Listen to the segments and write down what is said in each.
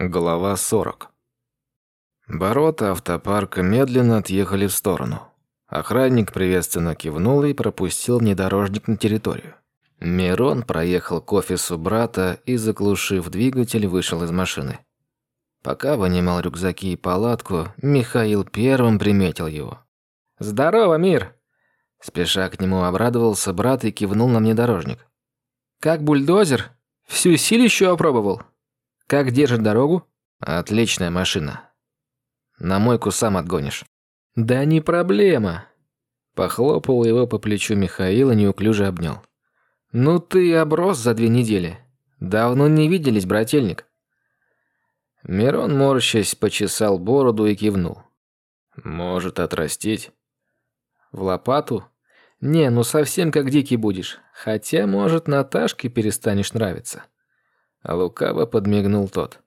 Глава 40. Ворота автопарка медленно отъехали в сторону. Охранник приветственно кивнул и пропустил внедорожник на территорию. Мирон проехал к офису брата и, заглушив двигатель, вышел из машины. Пока вынимал рюкзаки и палатку, Михаил первым приметил его. «Здорово, мир!» Спеша к нему обрадовался брат и кивнул на внедорожник. «Как бульдозер? Всю силищу опробовал?» Как держит дорогу? Отличная машина. На мойку сам отгонишь. Да не проблема. Похлопал его по плечу Михаил и неуклюже обнял. Ну ты оброс за две недели. Давно не виделись, брательник. Мирон, морщась, почесал бороду и кивнул. Может отрастить. В лопату? Не, ну совсем как дикий будешь. Хотя, может, Наташке перестанешь нравиться. Лукаво подмигнул тот.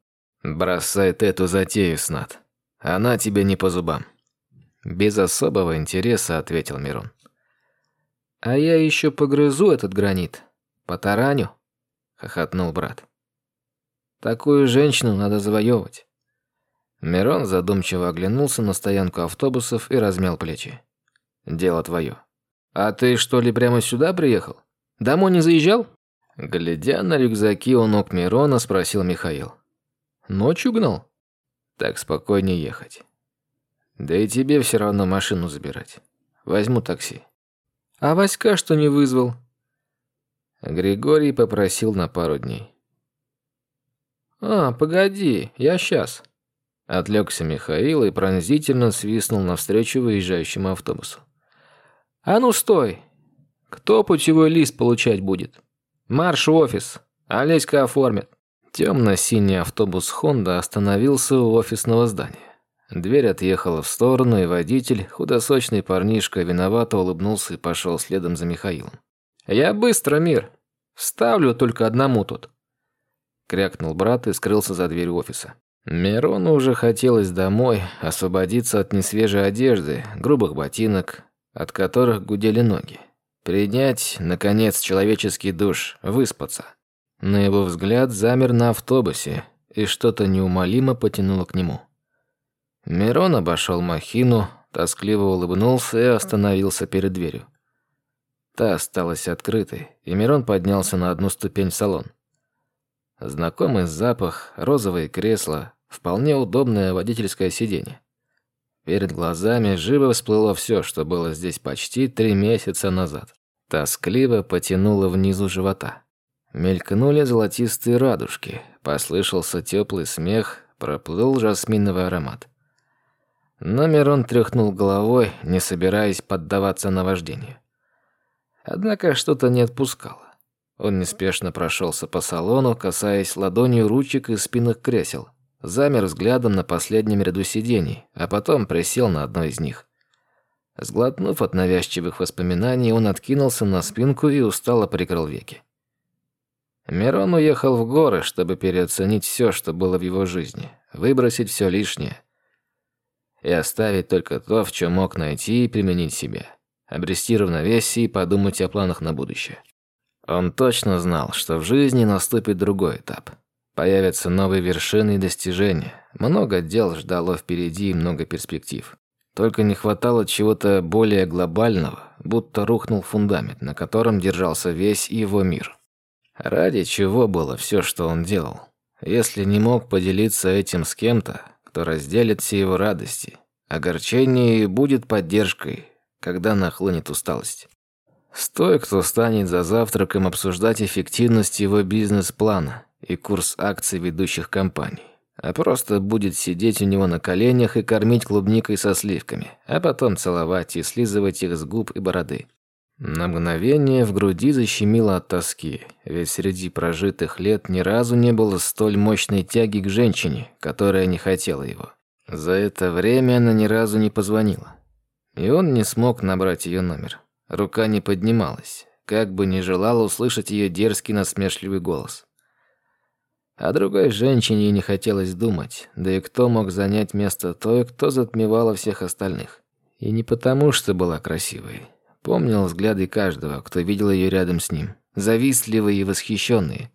«Бросай эту затею, Снат. Она тебе не по зубам». Без особого интереса ответил Мирон. «А я еще погрызу этот гранит. Потараню?» — хохотнул брат. «Такую женщину надо завоевывать». Мирон задумчиво оглянулся на стоянку автобусов и размял плечи. «Дело твое. А ты что ли прямо сюда приехал? Домой не заезжал?» Глядя на рюкзаки у ног Мирона, спросил Михаил. «Ночью гнал?» «Так спокойнее ехать. Да и тебе все равно машину забирать. Возьму такси». «А Васька что не вызвал?» Григорий попросил на пару дней. «А, погоди, я сейчас». Отвлекся Михаил и пронзительно свистнул навстречу выезжающему автобусу. «А ну стой! Кто путевой лист получать будет?» «Марш в офис! Олеська оформит!» Темно-синий автобус «Хонда» остановился у офисного здания. Дверь отъехала в сторону, и водитель, худосочный парнишка, виновато улыбнулся и пошел следом за Михаилом. «Я быстро, мир! Ставлю только одному тут!» Крякнул брат и скрылся за дверь офиса. Мирону уже хотелось домой, освободиться от несвежей одежды, грубых ботинок, от которых гудели ноги. Принять, наконец, человеческий душ, выспаться. На его взгляд замер на автобусе, и что-то неумолимо потянуло к нему. Мирон обошел махину, тоскливо улыбнулся и остановился перед дверью. Та осталась открытой, и Мирон поднялся на одну ступень в салон. Знакомый запах, розовые кресла, вполне удобное водительское сиденье. Перед глазами живо всплыло все, что было здесь почти три месяца назад. Тоскливо потянуло внизу живота. Мелькнули золотистые радужки, послышался теплый смех, проплыл жасминовый аромат. Но Мирон тряхнул головой, не собираясь поддаваться наваждению. Однако что-то не отпускало. Он неспешно прошелся по салону, касаясь ладонью ручек и спинок кресел, замер взглядом на последнем ряду сидений, а потом присел на одно из них. Сглотнув от навязчивых воспоминаний, он откинулся на спинку и устало прикрыл веки. Мирон уехал в горы, чтобы переоценить все, что было в его жизни, выбросить все лишнее и оставить только то, в чем мог найти и применить себя, обрести равновесие и подумать о планах на будущее. Он точно знал, что в жизни наступит другой этап. Появятся новые вершины и достижения. Много дел ждало впереди и много перспектив. Только не хватало чего-то более глобального, будто рухнул фундамент, на котором держался весь его мир. Ради чего было все, что он делал? Если не мог поделиться этим с кем-то, кто разделит все его радости, огорчение и будет поддержкой, когда нахлынет усталость. С кто станет за завтраком обсуждать эффективность его бизнес-плана и курс акций ведущих компаний, а просто будет сидеть у него на коленях и кормить клубникой со сливками, а потом целовать и слизывать их с губ и бороды. На мгновение в груди защемило от тоски, ведь среди прожитых лет ни разу не было столь мощной тяги к женщине, которая не хотела его. За это время она ни разу не позвонила. И он не смог набрать ее номер. Рука не поднималась, как бы не желал услышать ее дерзкий насмешливый голос. О другой женщине не хотелось думать, да и кто мог занять место той, кто затмевала всех остальных. И не потому, что была красивой. Помнил взгляды каждого, кто видел ее рядом с ним, завистливые и восхищенные.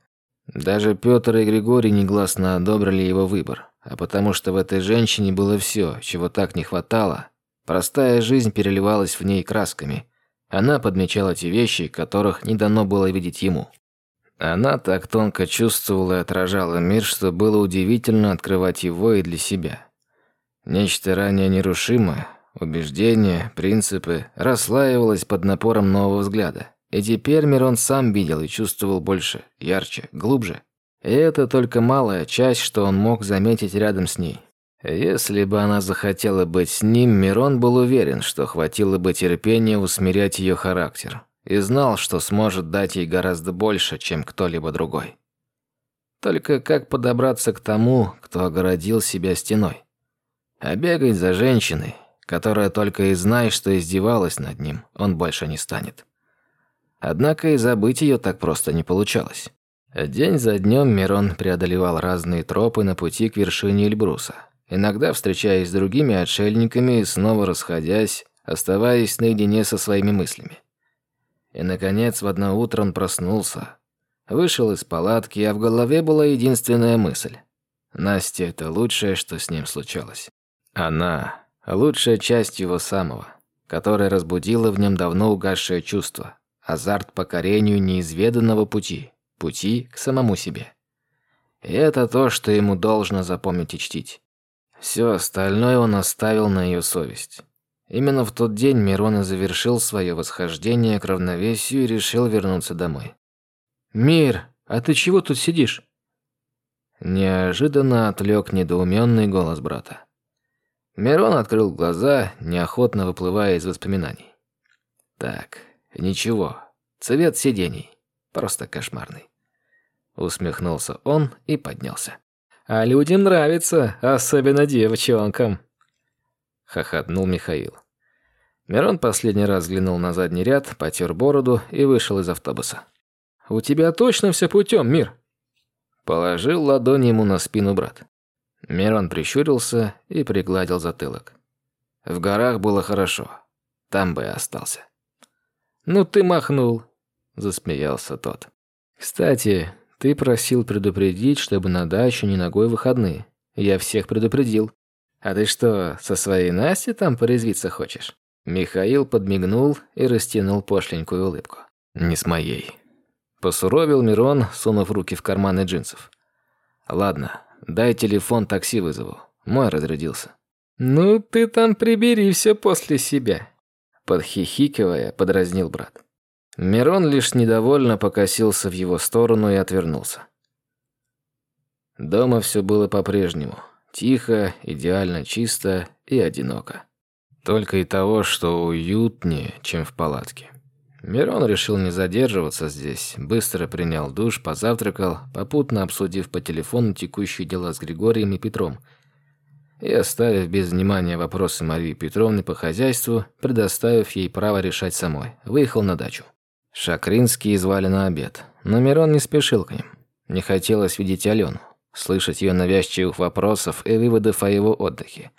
Даже Петр и Григорий негласно одобрили его выбор, а потому что в этой женщине было все, чего так не хватало. Простая жизнь переливалась в ней красками. Она подмечала те вещи, которых не дано было видеть ему. Она так тонко чувствовала и отражала мир, что было удивительно открывать его и для себя. Нечто ранее нерушимое, убеждения, принципы, расслаивалось под напором нового взгляда. И теперь Мирон сам видел и чувствовал больше, ярче, глубже. И это только малая часть, что он мог заметить рядом с ней. Если бы она захотела быть с ним, Мирон был уверен, что хватило бы терпения усмирять ее характер и знал, что сможет дать ей гораздо больше, чем кто-либо другой. Только как подобраться к тому, кто огородил себя стеной? А бегать за женщиной, которая только и знает, что издевалась над ним, он больше не станет. Однако и забыть ее так просто не получалось. День за днем Мирон преодолевал разные тропы на пути к вершине Эльбруса, иногда встречаясь с другими отшельниками и снова расходясь, оставаясь наедине со своими мыслями. И, наконец, в одно утро он проснулся. Вышел из палатки, а в голове была единственная мысль. Настя — это лучшее, что с ним случалось. Она — лучшая часть его самого, которая разбудила в нем давно угасшее чувство, азарт покорению неизведанного пути, пути к самому себе. И это то, что ему должно запомнить и чтить. Все остальное он оставил на ее совесть. Именно в тот день Мирон и завершил свое восхождение к равновесию и решил вернуться домой. «Мир, а ты чего тут сидишь?» Неожиданно отвлек недоуменный голос брата. Мирон открыл глаза, неохотно выплывая из воспоминаний. «Так, ничего, цвет сидений, просто кошмарный». Усмехнулся он и поднялся. «А людям нравится, особенно девчонкам», хохотнул Михаил. Мирон последний раз взглянул на задний ряд, потер бороду и вышел из автобуса. «У тебя точно все путем, Мир?» Положил ладонь ему на спину брат. Мирон прищурился и пригладил затылок. В горах было хорошо. Там бы и остался. «Ну ты махнул», — засмеялся тот. «Кстати, ты просил предупредить, чтобы на дачу не ногой выходные. Я всех предупредил. «А ты что, со своей Настей там порезвиться хочешь?» Михаил подмигнул и растянул пошленькую улыбку. «Не с моей». Посуровил Мирон, сунув руки в карманы джинсов. «Ладно, дай телефон, такси вызову. Мой разрядился». «Ну, ты там прибери все после себя», подхихикивая, подразнил брат. Мирон лишь недовольно покосился в его сторону и отвернулся. Дома все было по-прежнему. Тихо, идеально чисто и одиноко. Только и того, что уютнее, чем в палатке. Мирон решил не задерживаться здесь, быстро принял душ, позавтракал, попутно обсудив по телефону текущие дела с Григорием и Петром. И оставив без внимания вопросы Марии Петровны по хозяйству, предоставив ей право решать самой, выехал на дачу. Шакринские звали на обед, но Мирон не спешил к ним. Не хотелось видеть Алену слышать ее навязчивых вопросов и выводов о его отдыхе,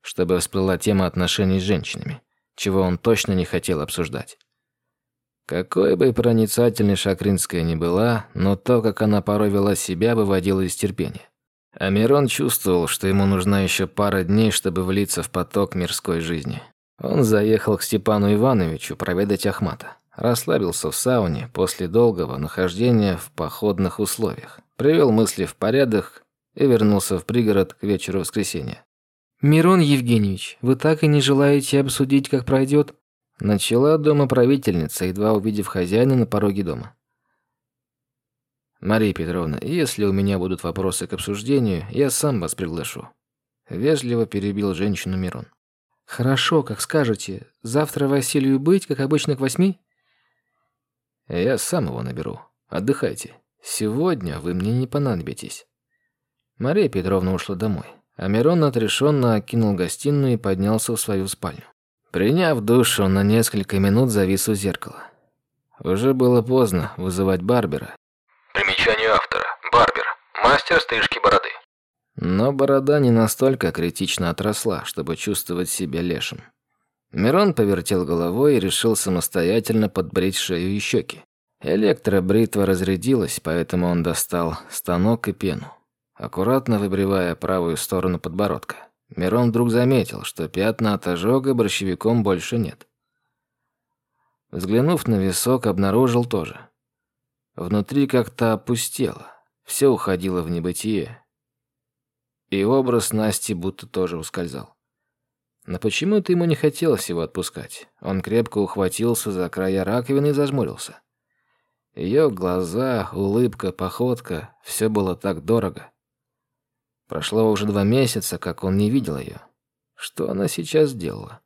чтобы всплыла тема отношений с женщинами, чего он точно не хотел обсуждать. Какой бы проницательной Шакринская ни была, но то, как она порой вела себя, выводило из терпения. Амирон чувствовал, что ему нужна еще пара дней, чтобы влиться в поток мирской жизни. Он заехал к Степану Ивановичу проведать Ахмата. Расслабился в сауне после долгого нахождения в походных условиях привел мысли в порядок и вернулся в пригород к вечеру воскресенья. «Мирон Евгеньевич, вы так и не желаете обсудить, как пройдет?» Начала дома правительница, едва увидев хозяина на пороге дома. «Мария Петровна, если у меня будут вопросы к обсуждению, я сам вас приглашу». Вежливо перебил женщину Мирон. «Хорошо, как скажете. Завтра Василию быть, как обычно, к восьми?» «Я сам его наберу. Отдыхайте». Сегодня вы мне не понадобитесь». Мария Петровна ушла домой, а Мирон отрешенно окинул гостиную и поднялся в свою спальню. Приняв душ, он на несколько минут завис у зеркала. Уже было поздно вызывать Барбера. Примечание автора. Барбер. Мастер стрижки бороды. Но борода не настолько критично отросла, чтобы чувствовать себя лешим. Мирон повертел головой и решил самостоятельно подбрить шею и щеки. Электробритва разрядилась, поэтому он достал станок и пену, аккуратно выбривая правую сторону подбородка. Мирон вдруг заметил, что пятна от ожога борщевиком больше нет. Взглянув на висок, обнаружил тоже. Внутри как-то опустело, все уходило в небытие. И образ Насти будто тоже ускользал. Но почему-то ему не хотелось его отпускать. Он крепко ухватился за края раковины и зажмурился. Ее глаза, улыбка, походка — все было так дорого. Прошло уже два месяца, как он не видел ее. Что она сейчас делала?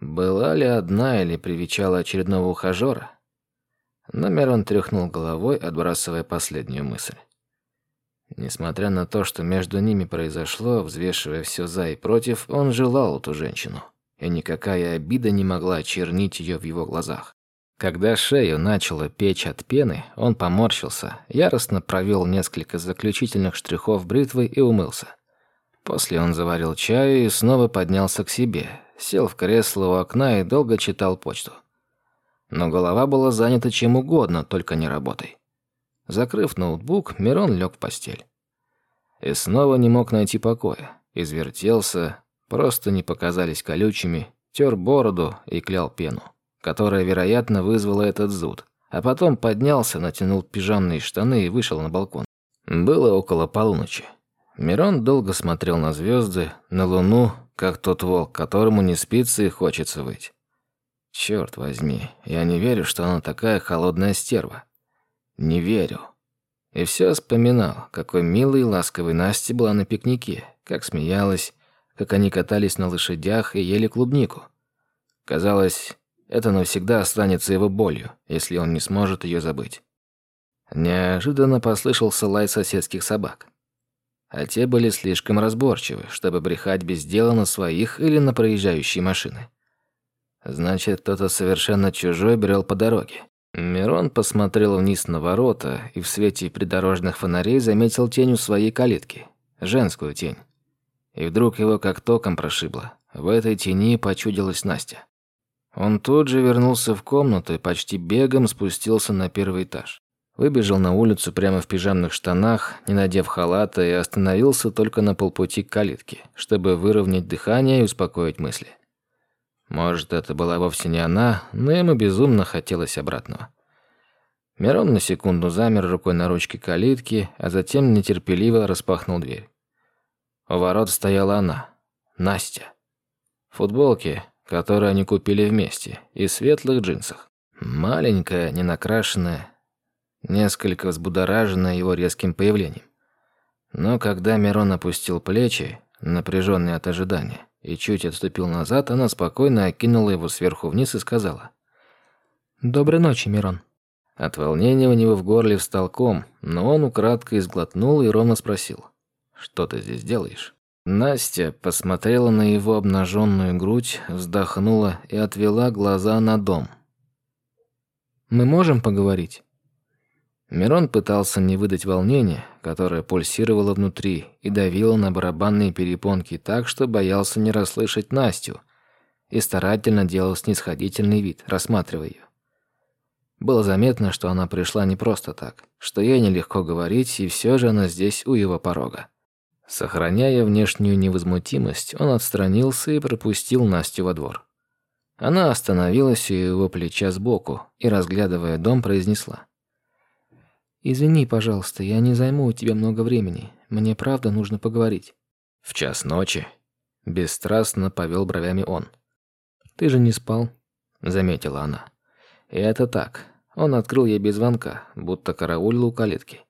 Была ли одна или привечала очередного ухажера? Номер он тряхнул головой, отбрасывая последнюю мысль. Несмотря на то, что между ними произошло, взвешивая все за и против, он желал эту женщину, и никакая обида не могла очернить ее в его глазах. Когда шею начало печь от пены, он поморщился, яростно провел несколько заключительных штрихов бритвой и умылся. После он заварил чаю и снова поднялся к себе, сел в кресло у окна и долго читал почту. Но голова была занята чем угодно, только не работой. Закрыв ноутбук, Мирон лег в постель. И снова не мог найти покоя. Извертелся, просто не показались колючими, тер бороду и клял пену, которая, вероятно, вызвала этот зуд. А потом поднялся, натянул пижамные штаны и вышел на балкон. Было около полуночи. Мирон долго смотрел на звезды, на луну, как тот волк, которому не спится и хочется выть. Черт возьми, я не верю, что она такая холодная стерва. Не верю. И все вспоминал, какой милой и ласковой Настя была на пикнике, как смеялась, как они катались на лошадях и ели клубнику. Казалось, это навсегда останется его болью, если он не сможет ее забыть. Неожиданно послышался лай соседских собак. А те были слишком разборчивы, чтобы брехать без дела на своих или на проезжающие машины. Значит, кто-то совершенно чужой брел по дороге. Мирон посмотрел вниз на ворота и в свете придорожных фонарей заметил тень у своей калитки. Женскую тень. И вдруг его как током прошибло. В этой тени почудилась Настя. Он тут же вернулся в комнату и почти бегом спустился на первый этаж. Выбежал на улицу прямо в пижамных штанах, не надев халата, и остановился только на полпути к калитке, чтобы выровнять дыхание и успокоить мысли. Может, это была вовсе не она, но ему безумно хотелось обратного. Мирон на секунду замер рукой на ручке калитки, а затем нетерпеливо распахнул дверь. У ворот стояла она, Настя. В футболке, которую они купили вместе, и светлых джинсах. Маленькая, ненакрашенная, несколько взбудораженная его резким появлением. Но когда Мирон опустил плечи, напряженный от ожидания, и чуть отступил назад, она спокойно окинула его сверху вниз и сказала. «Доброй ночи, Мирон». От волнения у него в горле встал ком, но он украдкой изглотнул и ровно спросил. «Что ты здесь делаешь?» Настя посмотрела на его обнаженную грудь, вздохнула и отвела глаза на дом. «Мы можем поговорить?» Мирон пытался не выдать волнения, которое пульсировало внутри и давило на барабанные перепонки так, что боялся не расслышать Настю, и старательно делал снисходительный вид, рассматривая ее. Было заметно, что она пришла не просто так, что ей нелегко говорить, и все же она здесь у его порога. Сохраняя внешнюю невозмутимость, он отстранился и пропустил Настю во двор. Она остановилась у его плеча сбоку и, разглядывая дом, произнесла. «Извини, пожалуйста, я не займу у тебя много времени. Мне правда нужно поговорить». «В час ночи?» Бесстрастно повел бровями он. «Ты же не спал», — заметила она. И это так. Он открыл ей без звонка, будто караулил у калитки.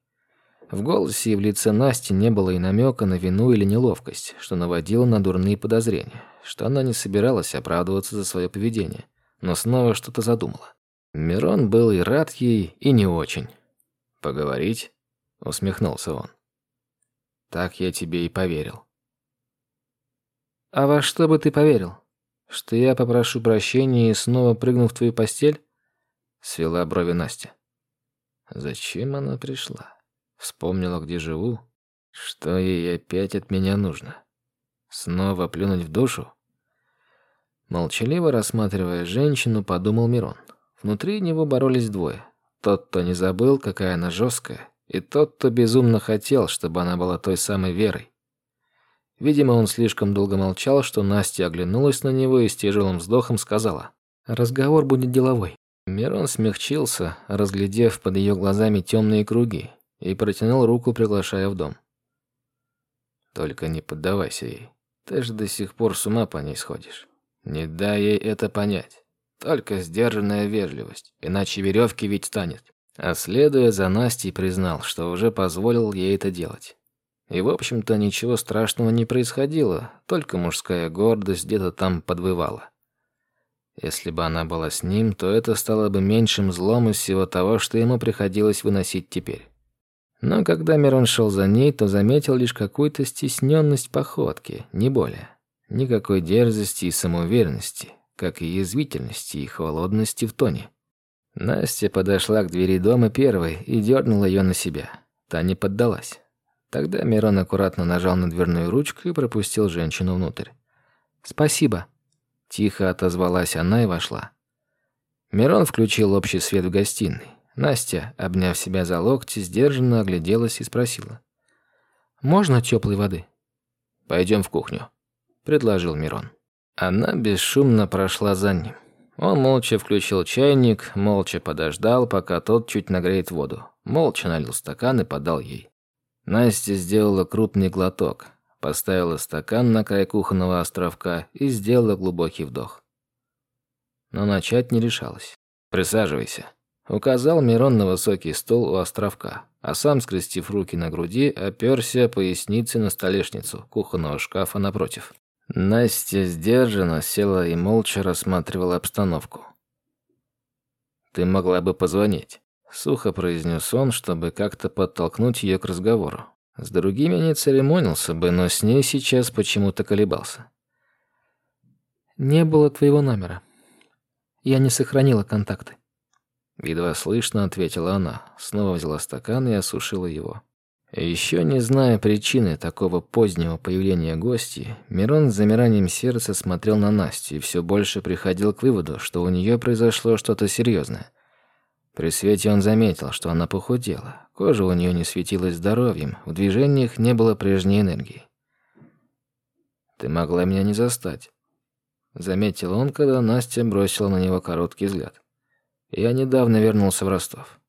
В голосе и в лице Насти не было и намека на вину или неловкость, что наводило на дурные подозрения, что она не собиралась оправдываться за свое поведение, но снова что-то задумала. Мирон был и рад ей, и не очень. «Поговорить?» — усмехнулся он. «Так я тебе и поверил». «А во что бы ты поверил? Что я попрошу прощения и снова прыгну в твою постель?» — свела брови Настя. «Зачем она пришла? Вспомнила, где живу? Что ей опять от меня нужно? Снова плюнуть в душу?» Молчаливо рассматривая женщину, подумал Мирон. Внутри него боролись двое Тот, кто не забыл, какая она жесткая, и тот, кто безумно хотел, чтобы она была той самой Верой. Видимо, он слишком долго молчал, что Настя оглянулась на него и с тяжелым вздохом сказала. «Разговор будет деловой». Мирон смягчился, разглядев под ее глазами темные круги, и протянул руку, приглашая в дом. «Только не поддавайся ей. Ты же до сих пор с ума по ней сходишь. Не дай ей это понять. Только сдержанная вежливость, иначе веревки ведь станет». А следуя за Настей, признал, что уже позволил ей это делать. И, в общем-то, ничего страшного не происходило, только мужская гордость где-то там подвывала. Если бы она была с ним, то это стало бы меньшим злом из всего того, что ему приходилось выносить теперь. Но когда Мирон шел за ней, то заметил лишь какую-то стесненность походки, не более. Никакой дерзости и самоуверенности, как и язвительности и холодности в тоне. Настя подошла к двери дома первой и дернула ее на себя. Та не поддалась. Тогда Мирон аккуратно нажал на дверную ручку и пропустил женщину внутрь. «Спасибо», – тихо отозвалась она и вошла. Мирон включил общий свет в гостиной. Настя, обняв себя за локти, сдержанно огляделась и спросила. «Можно теплой воды?» «Пойдем в кухню», – предложил Мирон. Она бесшумно прошла за ним. Он молча включил чайник, молча подождал, пока тот чуть нагреет воду. Молча налил стакан и подал ей. Настя сделала крупный глоток, поставила стакан на край кухонного островка и сделала глубокий вдох. Но начать не решалась. «Присаживайся», — указал Мирон на высокий стол у островка, а сам, скрестив руки на груди, оперся поясницей на столешницу кухонного шкафа напротив. Настя сдержанно села и молча рассматривала обстановку. «Ты могла бы позвонить». Сухо произнес он, чтобы как-то подтолкнуть ее к разговору. С другими не церемонился бы, но с ней сейчас почему-то колебался. «Не было твоего номера. Я не сохранила контакты». Едва слышно ответила она, снова взяла стакан и осушила его. Еще не зная причины такого позднего появления гостей, Мирон с замиранием сердца смотрел на Настю и все больше приходил к выводу, что у нее произошло что-то серьезное. При свете он заметил, что она похудела. Кожа у нее не светилась здоровьем, в движениях не было прежней энергии. «Ты могла меня не застать», — заметил он, когда Настя бросила на него короткий взгляд. «Я недавно вернулся в Ростов.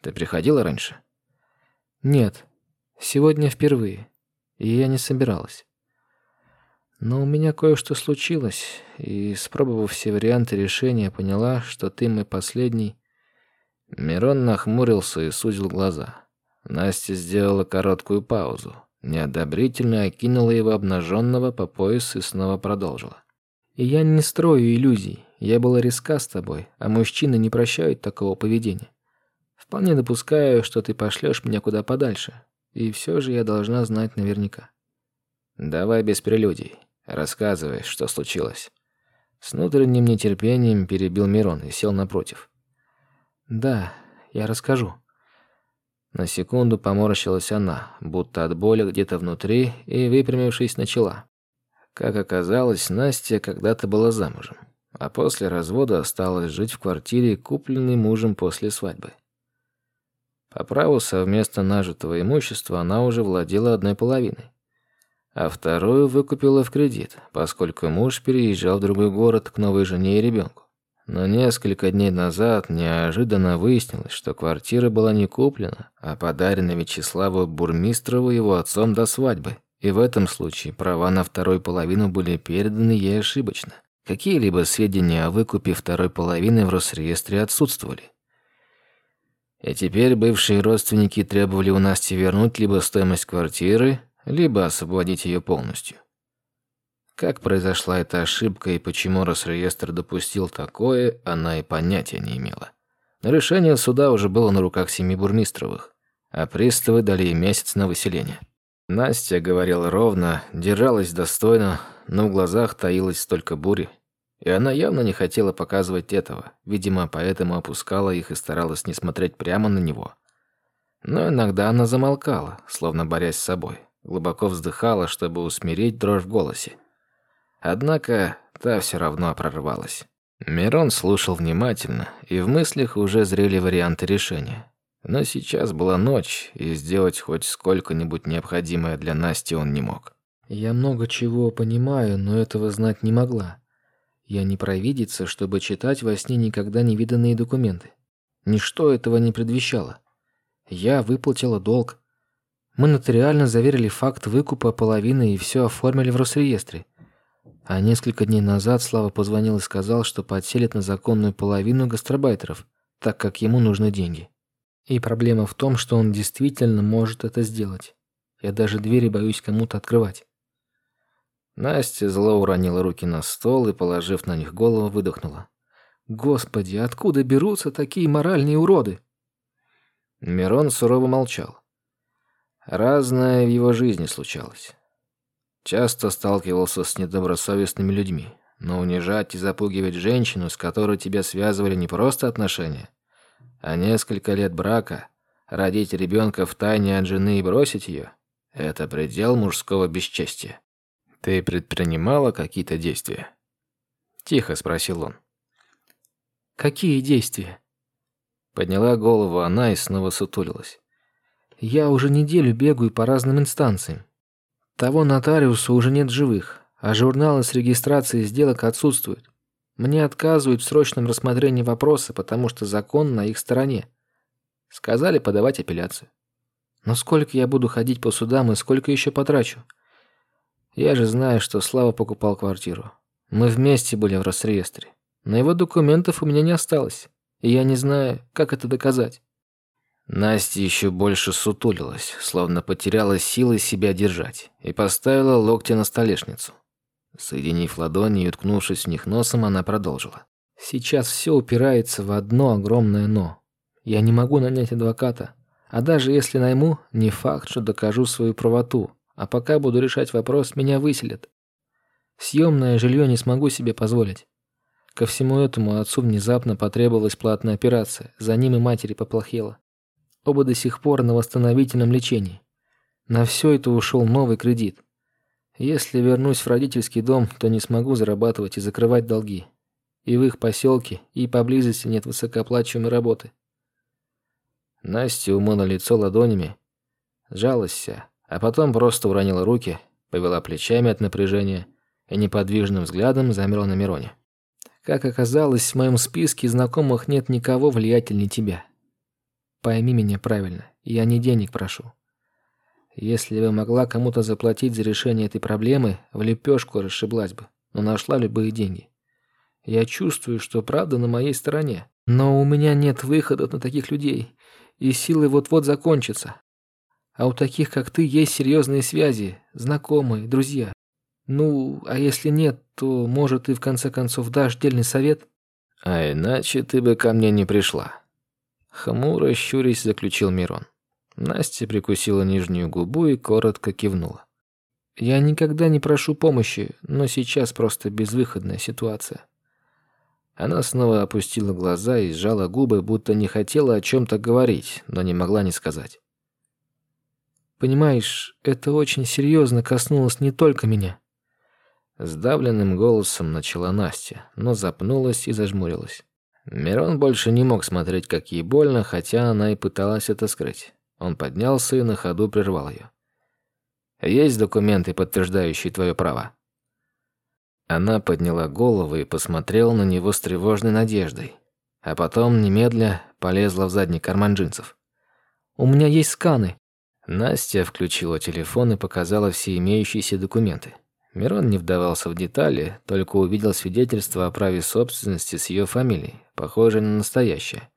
Ты приходила раньше?» «Нет, сегодня впервые, и я не собиралась. Но у меня кое-что случилось, и, спробовав все варианты решения, поняла, что ты мой последний Мирон нахмурился и сузил глаза. Настя сделала короткую паузу, неодобрительно окинула его обнаженного по пояс и снова продолжила. «И я не строю иллюзий. Я была резка с тобой, а мужчины не прощают такого поведения. Вполне допускаю, что ты пошлешь меня куда подальше, и все же я должна знать наверняка». «Давай без прелюдий. Рассказывай, что случилось». С внутренним нетерпением перебил Мирон и сел напротив. Да, я расскажу. На секунду поморщилась она, будто от боли где-то внутри, и, выпрямившись, начала. Как оказалось, Настя когда-то была замужем, а после развода осталась жить в квартире, купленной мужем после свадьбы. По праву совместно нажитого имущества она уже владела одной половиной, а вторую выкупила в кредит, поскольку муж переезжал в другой город к новой жене и ребенку. Но несколько дней назад неожиданно выяснилось, что квартира была не куплена, а подарена Вячеславу Бурмистрову его отцом до свадьбы. И в этом случае права на вторую половину были переданы ей ошибочно. Какие-либо сведения о выкупе второй половины в Росреестре отсутствовали. И теперь бывшие родственники требовали у Насти вернуть либо стоимость квартиры, либо освободить ее полностью. Как произошла эта ошибка и почему Росреестр допустил такое, она и понятия не имела. Решение суда уже было на руках семи бурмистровых, а приставы дали ей месяц на выселение. Настя говорила ровно, держалась достойно, но в глазах таилась столько бури. И она явно не хотела показывать этого, видимо, поэтому опускала их и старалась не смотреть прямо на него. Но иногда она замолкала, словно борясь с собой, глубоко вздыхала, чтобы усмирить дрожь в голосе. Однако та все равно прорвалась. Мирон слушал внимательно, и в мыслях уже зрели варианты решения. Но сейчас была ночь, и сделать хоть сколько-нибудь необходимое для Насти он не мог. «Я много чего понимаю, но этого знать не могла. Я не провидица, чтобы читать во сне никогда не виданные документы. Ничто этого не предвещало. Я выплатила долг. Мы нотариально заверили факт выкупа половины и все оформили в Росреестре. А несколько дней назад Слава позвонил и сказал, что подселит на законную половину гастробайтеров, так как ему нужны деньги. И проблема в том, что он действительно может это сделать. Я даже двери боюсь кому-то открывать. Настя зло уронила руки на стол и, положив на них голову, выдохнула. «Господи, откуда берутся такие моральные уроды?» Мирон сурово молчал. Разное в его жизни случалось. Часто сталкивался с недобросовестными людьми, но унижать и запугивать женщину, с которой тебя связывали не просто отношения, а несколько лет брака, родить ребенка в тайне от жены и бросить ее – это предел мужского бесчестия. Ты предпринимала какие-то действия? Тихо спросил он. Какие действия? Подняла голову она и снова сутулилась. Я уже неделю бегаю по разным инстанциям. Того нотариуса уже нет живых, а журналы с регистрацией сделок отсутствуют. Мне отказывают в срочном рассмотрении вопроса, потому что закон на их стороне. Сказали подавать апелляцию. Но сколько я буду ходить по судам и сколько еще потрачу? Я же знаю, что Слава покупал квартиру. Мы вместе были в Росреестре. Но его документов у меня не осталось. И я не знаю, как это доказать. Настя еще больше сутулилась, словно потеряла силы себя держать, и поставила локти на столешницу. Соединив ладони и уткнувшись в них носом, она продолжила. «Сейчас все упирается в одно огромное «но». Я не могу нанять адвоката. А даже если найму, не факт, что докажу свою правоту. А пока буду решать вопрос, меня выселят. Съемное жилье не смогу себе позволить. Ко всему этому отцу внезапно потребовалась платная операция. За ним и матери поплохело. Оба до сих пор на восстановительном лечении. На все это ушел новый кредит. Если вернусь в родительский дом, то не смогу зарабатывать и закрывать долги. И в их поселке, и поблизости нет высокооплачиваемой работы. Настя умыла лицо ладонями, сжалась вся, а потом просто уронила руки, повела плечами от напряжения и неподвижным взглядом замерла на Мироне. Как оказалось, в моем списке знакомых нет никого влиятельнее тебя. Пойми меня правильно, я не денег прошу. Если бы могла кому-то заплатить за решение этой проблемы, в лепешку расшиблась бы, но нашла любые деньги. Я чувствую, что правда на моей стороне, но у меня нет выхода на таких людей, и силы вот-вот закончатся. А у таких, как ты, есть серьезные связи, знакомые, друзья. Ну, а если нет, то, может, ты в конце концов дашь дельный совет? А иначе ты бы ко мне не пришла. Хмуро щурясь заключил Мирон. Настя прикусила нижнюю губу и коротко кивнула. «Я никогда не прошу помощи, но сейчас просто безвыходная ситуация». Она снова опустила глаза и сжала губы, будто не хотела о чем-то говорить, но не могла не сказать. «Понимаешь, это очень серьезно коснулось не только меня». Сдавленным голосом начала Настя, но запнулась и зажмурилась. Мирон больше не мог смотреть, как ей больно, хотя она и пыталась это скрыть. Он поднялся и на ходу прервал ее. «Есть документы, подтверждающие твое право?» Она подняла голову и посмотрела на него с тревожной надеждой, а потом немедля полезла в задний карман джинсов. «У меня есть сканы». Настя включила телефон и показала все имеющиеся документы. Мирон не вдавался в детали, только увидел свидетельство о праве собственности с ее фамилией, похожее на настоящее,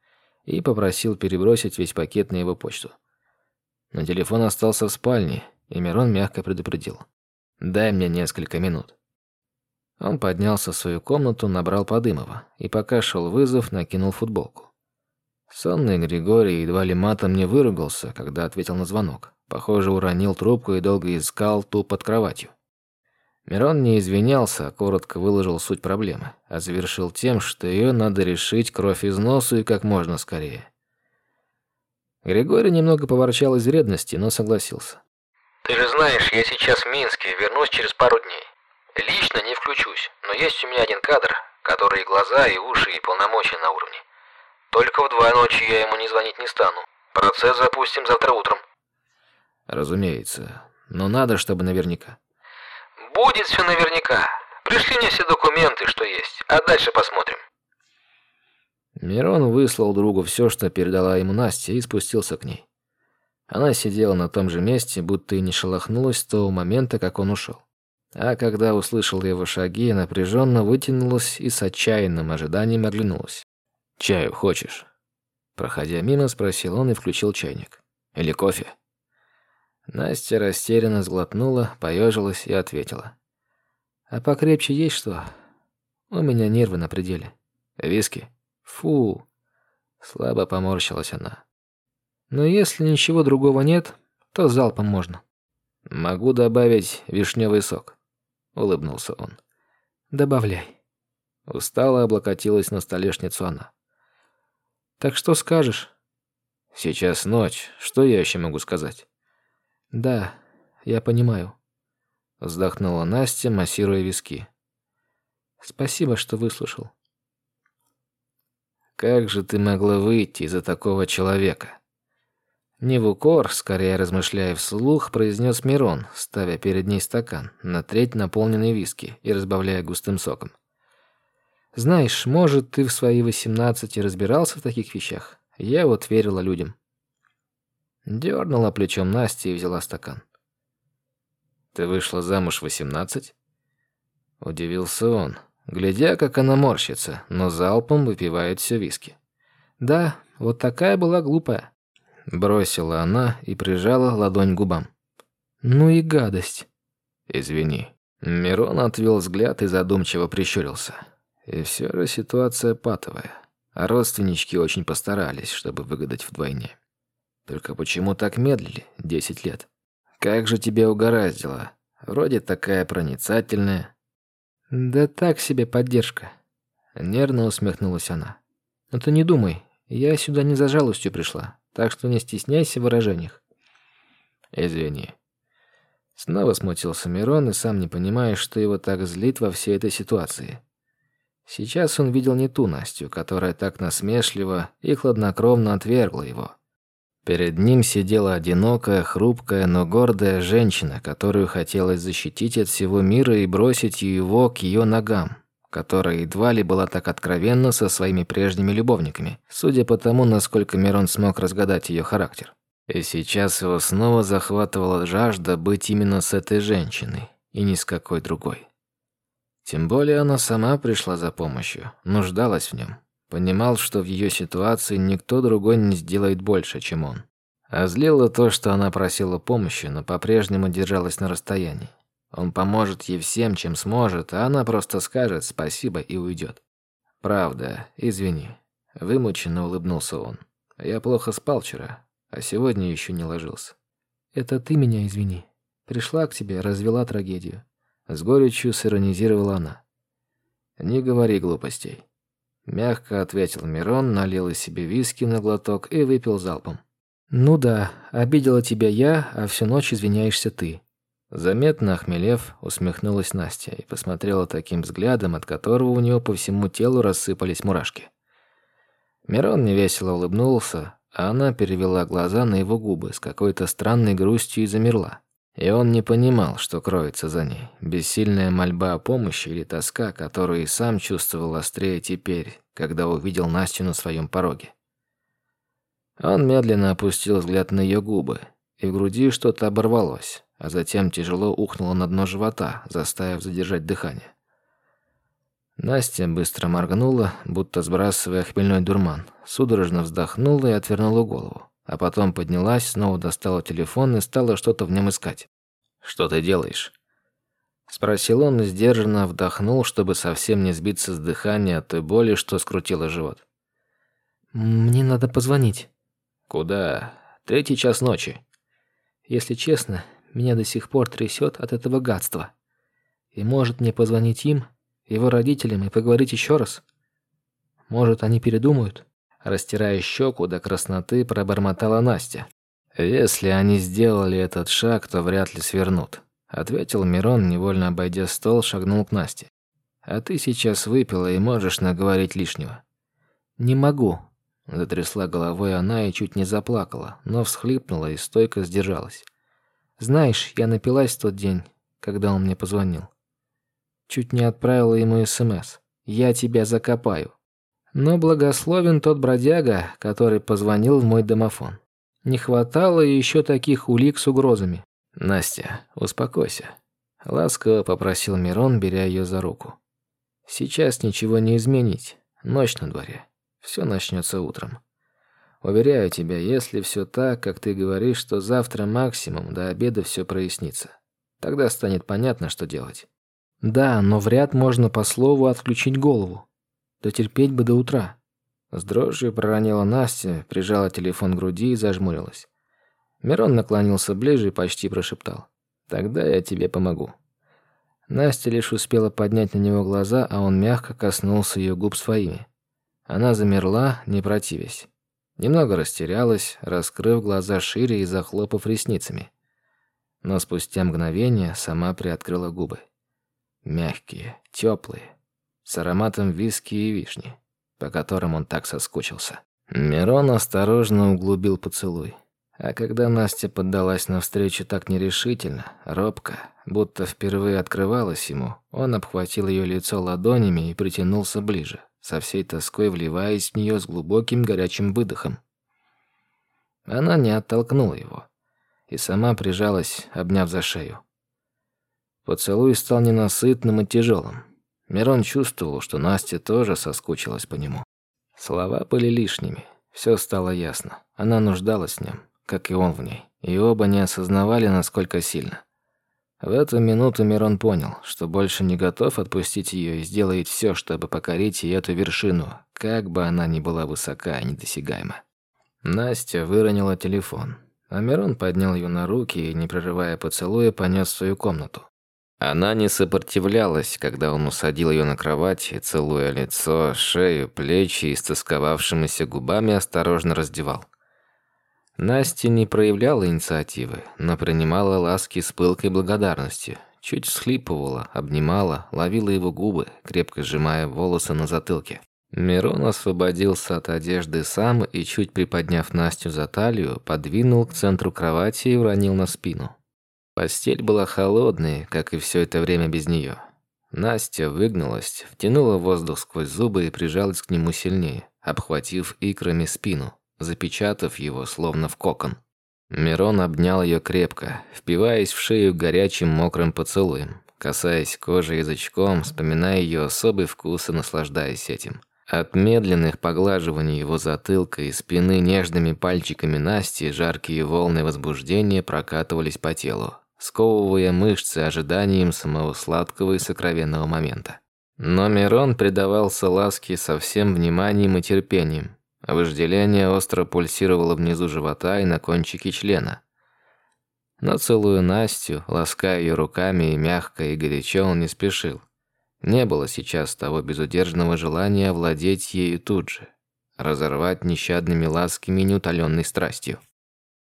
и попросил перебросить весь пакет на его почту. Но телефон остался в спальне, и Мирон мягко предупредил. «Дай мне несколько минут». Он поднялся в свою комнату, набрал Подымова, и пока шел вызов, накинул футболку. Сонный Григорий едва ли матом не выругался, когда ответил на звонок. Похоже, уронил трубку и долго искал ту под кроватью. Мирон не извинялся, а коротко выложил суть проблемы, а завершил тем, что ее надо решить кровь из носу и как можно скорее. Григорий немного поворчал из вредности, но согласился. «Ты же знаешь, я сейчас в Минске, вернусь через пару дней. Лично не включусь, но есть у меня один кадр, который и глаза, и уши, и полномочия на уровне. Только в два ночи я ему не звонить не стану. Процесс запустим завтра утром. Разумеется. Но надо, чтобы наверняка. Будет все наверняка. Пришли мне все документы, что есть, а дальше посмотрим. Мирон выслал другу все, что передала ему Настя, и спустился к ней. Она сидела на том же месте, будто и не шелохнулась с того момента, как он ушел. А когда услышала его шаги, напряженно вытянулась и с отчаянным ожиданием оглянулась. «Чаю хочешь?» Проходя мимо, спросил он и включил чайник. «Или кофе?» Настя растерянно сглотнула, поежилась и ответила. «А покрепче есть что? У меня нервы на пределе. Виски?» «Фу!» Слабо поморщилась она. «Но если ничего другого нет, то залпом можно». «Могу добавить вишневый сок», — улыбнулся он. «Добавляй». Устало облокотилась на столешницу она. «Так что скажешь?» «Сейчас ночь. Что я еще могу сказать?» «Да, я понимаю», — вздохнула Настя, массируя виски. «Спасибо, что выслушал». Как же ты могла выйти из-за такого человека? Не в укор, скорее размышляя вслух, произнес Мирон, ставя перед ней стакан, на треть наполненный виски и разбавляя густым соком. Знаешь, может, ты в свои восемнадцати разбирался в таких вещах? Я вот верила людям. Дернула плечом Настя и взяла стакан. Ты вышла замуж в восемнадцать? Удивился он глядя, как она морщится, но залпом выпивает все виски. «Да, вот такая была глупая», — бросила она и прижала ладонь к губам. «Ну и гадость». «Извини». Мирон отвел взгляд и задумчиво прищурился. И все же ситуация патовая. А родственнички очень постарались, чтобы выгадать вдвойне. Только почему так медлили? Десять лет. Как же тебя угораздило? Вроде такая проницательная, «Да так себе поддержка», — нервно усмехнулась она. «Но ты не думай, я сюда не за жалостью пришла, так что не стесняйся в выражениях». «Извини». Снова смутился Мирон и сам не понимая, что его так злит во всей этой ситуации. Сейчас он видел не ту Настю, которая так насмешливо и хладнокровно отвергла его. Перед ним сидела одинокая, хрупкая, но гордая женщина, которую хотелось защитить от всего мира и бросить его к ее ногам, которая едва ли была так откровенна со своими прежними любовниками, судя по тому, насколько Мирон смог разгадать ее характер. И сейчас его снова захватывала жажда быть именно с этой женщиной, и ни с какой другой. Тем более она сама пришла за помощью, нуждалась в нем. Понимал, что в ее ситуации никто другой не сделает больше, чем он. А злило то, что она просила помощи, но по-прежнему держалась на расстоянии. Он поможет ей всем, чем сможет, а она просто скажет спасибо и уйдет. «Правда, извини». Вымученно улыбнулся он. «Я плохо спал вчера, а сегодня еще не ложился». «Это ты меня извини. Пришла к тебе, развела трагедию». С горечью сиронизировала она. «Не говори глупостей. Мягко ответил Мирон, налил из себе виски на глоток и выпил залпом. «Ну да, обидела тебя я, а всю ночь извиняешься ты». Заметно охмелев, усмехнулась Настя и посмотрела таким взглядом, от которого у нее по всему телу рассыпались мурашки. Мирон невесело улыбнулся, а она перевела глаза на его губы с какой-то странной грустью и замерла. И он не понимал, что кроется за ней. Бессильная мольба о помощи или тоска, которую и сам чувствовал острее теперь, когда увидел Настю на своем пороге. Он медленно опустил взгляд на ее губы, и в груди что-то оборвалось, а затем тяжело ухнуло на дно живота, заставив задержать дыхание. Настя быстро моргнула, будто сбрасывая хмельной дурман, судорожно вздохнула и отвернула голову а потом поднялась, снова достала телефон и стала что-то в нем искать. «Что ты делаешь?» Спросил он и сдержанно вдохнул, чтобы совсем не сбиться с дыхания от той боли, что скрутило живот. «Мне надо позвонить». «Куда? Третий час ночи». «Если честно, меня до сих пор трясет от этого гадства. И может мне позвонить им, его родителям и поговорить еще раз? Может, они передумают?» Растирая щеку до красноты, пробормотала Настя. «Если они сделали этот шаг, то вряд ли свернут», — ответил Мирон, невольно обойдя стол, шагнул к Насте. А ты сейчас выпила и можешь наговорить лишнего». «Не могу», – затрясла головой она и чуть не заплакала, но всхлипнула и стойко сдержалась. «Знаешь, я напилась в тот день, когда он мне позвонил. Чуть не отправила ему СМС. «Я тебя закопаю». Но благословен тот бродяга, который позвонил в мой домофон. Не хватало еще таких улик с угрозами. «Настя, успокойся», — ласково попросил Мирон, беря ее за руку. «Сейчас ничего не изменить. Ночь на дворе. Все начнется утром. Уверяю тебя, если все так, как ты говоришь, то завтра максимум до обеда все прояснится. Тогда станет понятно, что делать». «Да, но вряд можно по слову отключить голову. Дотерпеть бы до утра». С дрожью проронила Настя, прижала телефон к груди и зажмурилась. Мирон наклонился ближе и почти прошептал. «Тогда я тебе помогу». Настя лишь успела поднять на него глаза, а он мягко коснулся ее губ своими. Она замерла, не противясь. Немного растерялась, раскрыв глаза шире и захлопав ресницами. Но спустя мгновение сама приоткрыла губы. Мягкие, теплые, с ароматом виски и вишни, по которым он так соскучился. Мирон осторожно углубил поцелуй. А когда Настя поддалась навстречу так нерешительно, робко, будто впервые открывалась ему, он обхватил ее лицо ладонями и притянулся ближе, со всей тоской вливаясь в нее с глубоким горячим выдохом. Она не оттолкнула его и сама прижалась, обняв за шею. Поцелуй стал ненасытным и тяжелым. Мирон чувствовал, что Настя тоже соскучилась по нему. Слова были лишними. Все стало ясно. Она нуждалась в нем, как и он в ней. И оба не осознавали, насколько сильно. В эту минуту Мирон понял, что больше не готов отпустить ее и сделает все, чтобы покорить ей эту вершину, как бы она ни была высока и недосягаема. Настя выронила телефон, а Мирон поднял ее на руки и, не прерывая поцелуя, понес в свою комнату. Она не сопротивлялась, когда он усадил ее на кровать и, целуя лицо, шею, плечи и стосковавшимися губами осторожно раздевал. Настя не проявляла инициативы, но принимала ласки с пылкой благодарностью, чуть всхлипывала, обнимала, ловила его губы, крепко сжимая волосы на затылке. Мирон освободился от одежды сам и, чуть приподняв Настю за талию, подвинул к центру кровати и уронил на спину. Постель была холодной, как и все это время без нее. Настя выгнулась, втянула воздух сквозь зубы и прижалась к нему сильнее, обхватив икрами спину запечатав его словно в кокон. Мирон обнял ее крепко, впиваясь в шею горячим мокрым поцелуем, касаясь кожи язычком, вспоминая ее особый вкус и наслаждаясь этим. От медленных поглаживаний его затылка и спины нежными пальчиками Насти жаркие волны возбуждения прокатывались по телу, сковывая мышцы ожиданием самого сладкого и сокровенного момента. Но Мирон предавался ласке со всем вниманием и терпением, Вожделение остро пульсировало внизу живота и на кончике члена. Но целую Настю, лаская ее руками и мягко и горячо, он не спешил. Не было сейчас того безудержного желания овладеть ею тут же, разорвать нещадными ласками неутоленной страстью.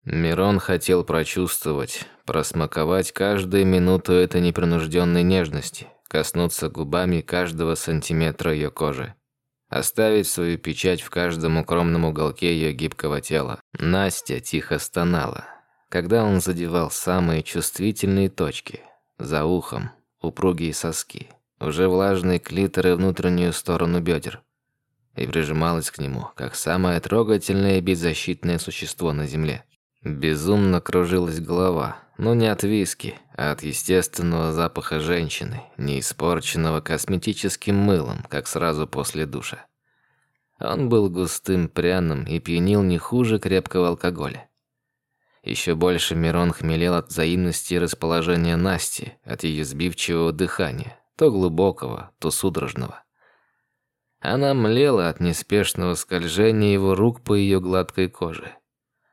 Мирон хотел прочувствовать, просмаковать каждую минуту этой непринужденной нежности, коснуться губами каждого сантиметра ее кожи оставить свою печать в каждом укромном уголке ее гибкого тела. Настя тихо стонала, когда он задевал самые чувствительные точки – за ухом, упругие соски, уже влажные клитор и внутреннюю сторону бедер, и прижималась к нему, как самое трогательное и беззащитное существо на земле. Безумно кружилась голова, но не от виски, а от естественного запаха женщины, не испорченного косметическим мылом, как сразу после душа. Он был густым, пряным и пьянил не хуже крепкого алкоголя. Еще больше Мирон хмелел от взаимности и расположения Насти, от ее сбивчивого дыхания, то глубокого, то судорожного. Она млела от неспешного скольжения его рук по ее гладкой коже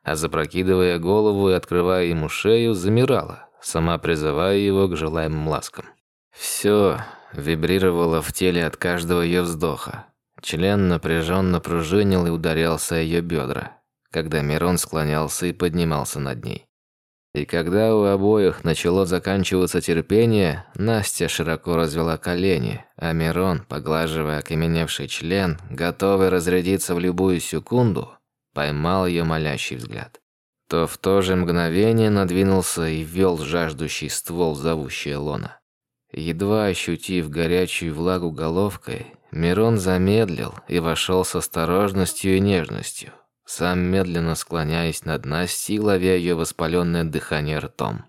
а запрокидывая голову и открывая ему шею, замирала, сама призывая его к желаемым ласкам. Все вибрировало в теле от каждого ее вздоха. Член напряженно пружинил и ударялся о ее бедра, когда Мирон склонялся и поднимался над ней. И когда у обоих начало заканчиваться терпение, Настя широко развела колени, а Мирон, поглаживая окаменевший член, готовый разрядиться в любую секунду, поймал ее молящий взгляд. То в то же мгновение надвинулся и ввел жаждущий ствол зовущее лона. Едва ощутив горячую влагу головкой, Мирон замедлил и вошел с осторожностью и нежностью, сам медленно склоняясь над Настей, ловя ее воспаленное дыхание ртом.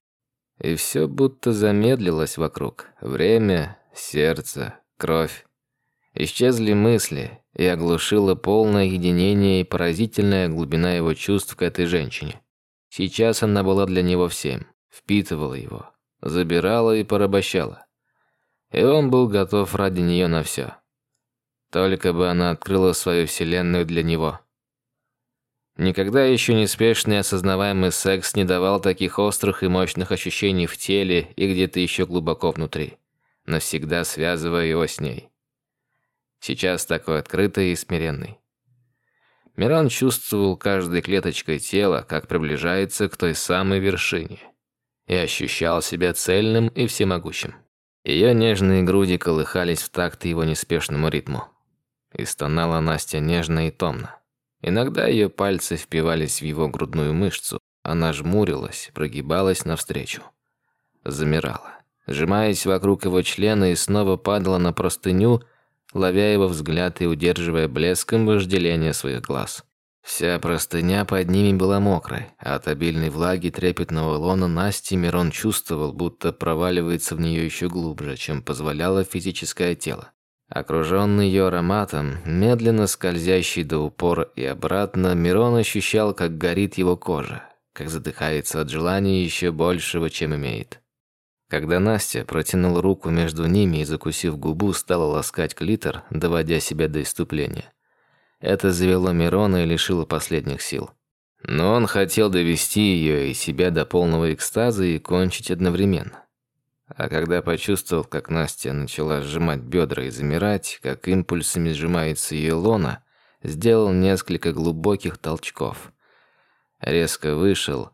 И все будто замедлилось вокруг. Время, сердце, кровь. Исчезли мысли, и оглушило полное единение и поразительная глубина его чувств к этой женщине. Сейчас она была для него всем, впитывала его, забирала и порабощала. И он был готов ради нее на все. Только бы она открыла свою вселенную для него. Никогда еще неспешный осознаваемый секс не давал таких острых и мощных ощущений в теле и где-то еще глубоко внутри, навсегда связывая его с ней. Сейчас такой открытый и смиренный. Мирон чувствовал каждой клеточкой тела, как приближается к той самой вершине, и ощущал себя цельным и всемогущим. Ее нежные груди колыхались в такт его неспешному ритму. И стонала Настя нежно и томно. Иногда ее пальцы впивались в его грудную мышцу. Она жмурилась, прогибалась навстречу. Замирала, сжимаясь вокруг его члена и снова падала на простыню, ловя его взгляд и удерживая блеском вожделения своих глаз. Вся простыня под ними была мокрой, а от обильной влаги трепетного лона Насти Мирон чувствовал, будто проваливается в нее еще глубже, чем позволяло физическое тело. Окруженный ее ароматом, медленно скользящий до упора и обратно, Мирон ощущал, как горит его кожа, как задыхается от желания еще большего, чем имеет. Когда Настя протянула руку между ними и, закусив губу, стала ласкать клитор, доводя себя до иступления. Это завело Мирона и лишило последних сил. Но он хотел довести ее и себя до полного экстаза и кончить одновременно. А когда почувствовал, как Настя начала сжимать бедра и замирать, как импульсами сжимается ее лона, сделал несколько глубоких толчков. Резко вышел,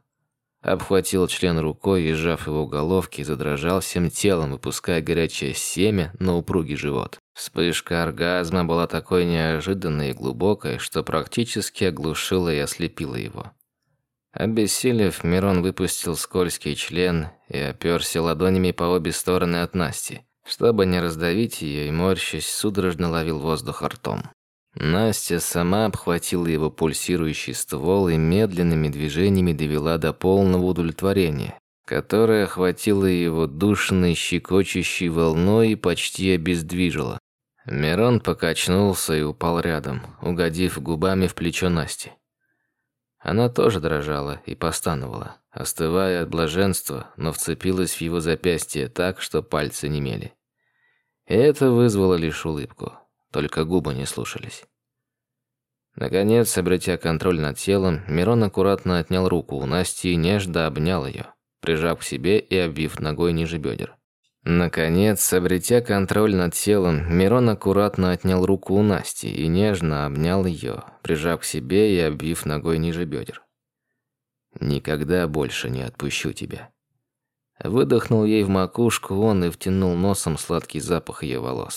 обхватил член рукой и, сжав его головки, задрожал всем телом, выпуская горячее семя на упругий живот. Вспышка оргазма была такой неожиданной и глубокой, что практически оглушила и ослепила его. Обессилев, Мирон выпустил скользкий член и оперся ладонями по обе стороны от Насти, чтобы не раздавить ее и, морщась, судорожно ловил воздух ртом. Настя сама обхватила его пульсирующий ствол и медленными движениями довела до полного удовлетворения, которое охватило его душной, щекочущей волной и почти обездвижило. Мирон покачнулся и упал рядом, угодив губами в плечо Насти. Она тоже дрожала и постановала, остывая от блаженства, но вцепилась в его запястье так, что пальцы немели. Это вызвало лишь улыбку, только губы не слушались. Наконец, обретя контроль над телом, Мирон аккуратно отнял руку у Насти и нежно обнял ее, прижав к себе и обвив ногой ниже бедер. Наконец, обретя контроль над телом, Мирон аккуратно отнял руку у Насти и нежно обнял ее, прижав к себе и обвив ногой ниже бедер. «Никогда больше не отпущу тебя». Выдохнул ей в макушку он и втянул носом сладкий запах ее волос.